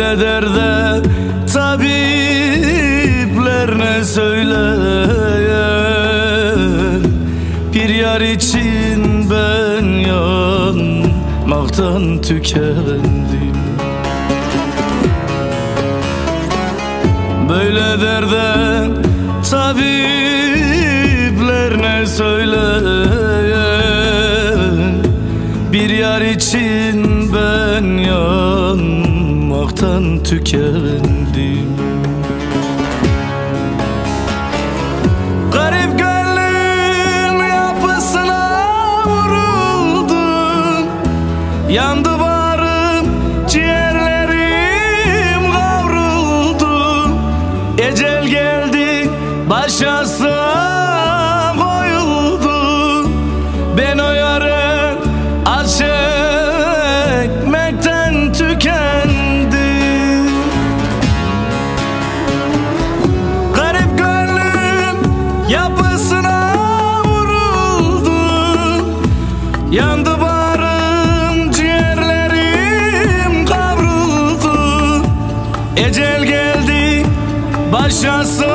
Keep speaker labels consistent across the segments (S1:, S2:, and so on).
S1: böyle derde Tabipler ne söyler? Bir yar için ben yanmaktan tükendim. Böyle derde tabipler ne söyler? Yanmaktan tükendim. Garip gönlüm yapısına vuruldum Yandı başasına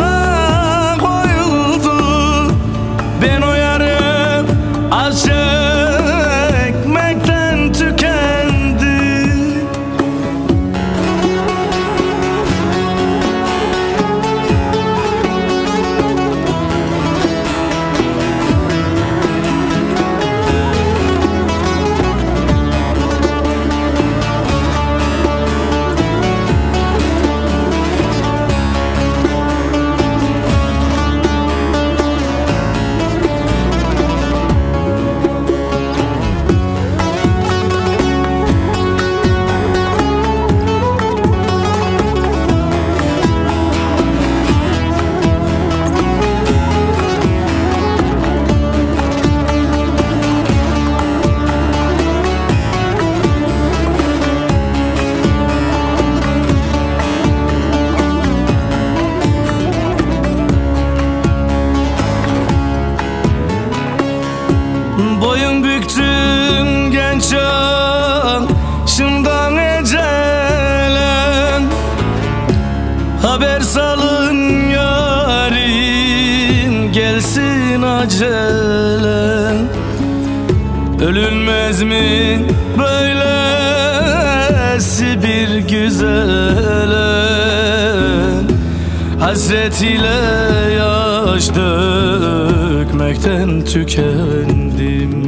S1: Haber salın yarim gelsin acelen Ölünmez mi böylesi bir güzele? Hasret ile yaş dökmekten tükendim.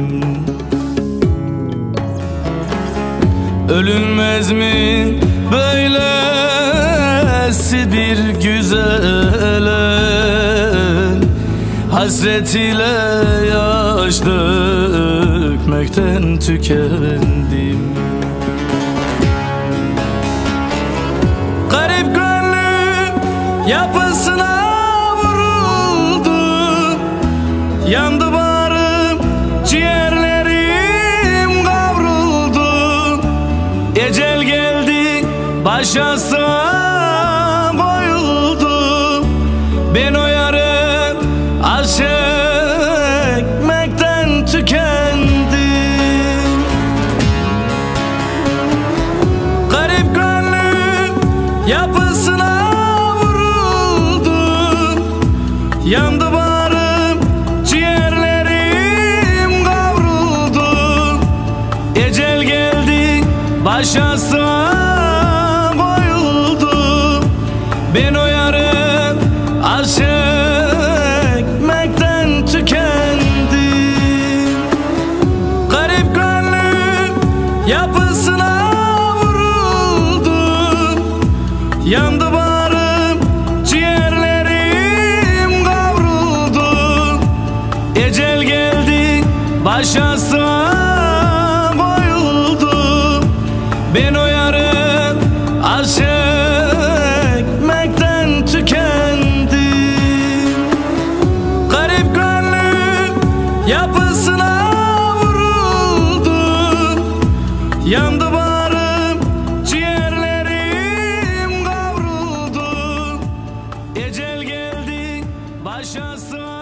S1: Ölünmez mi böylesi bir güzele Hasret ile yaş dökmekten tükendim Garip gönlüm yapısına vuruldu. Yandı barım ciğerlerim kavruldu. Ecel geldi başasına yapısına vuruldu Yandı barım ciğerlerim kavruldu. Ecel geldi başasına koyuldu Ben o Yandı barım ciğerlerim kavruldu. Ecel geldi başasına koyuldu. Ben o yarı az çekmekten tükendim. Garip gönlüm yapısına vuruldu Yandı geldi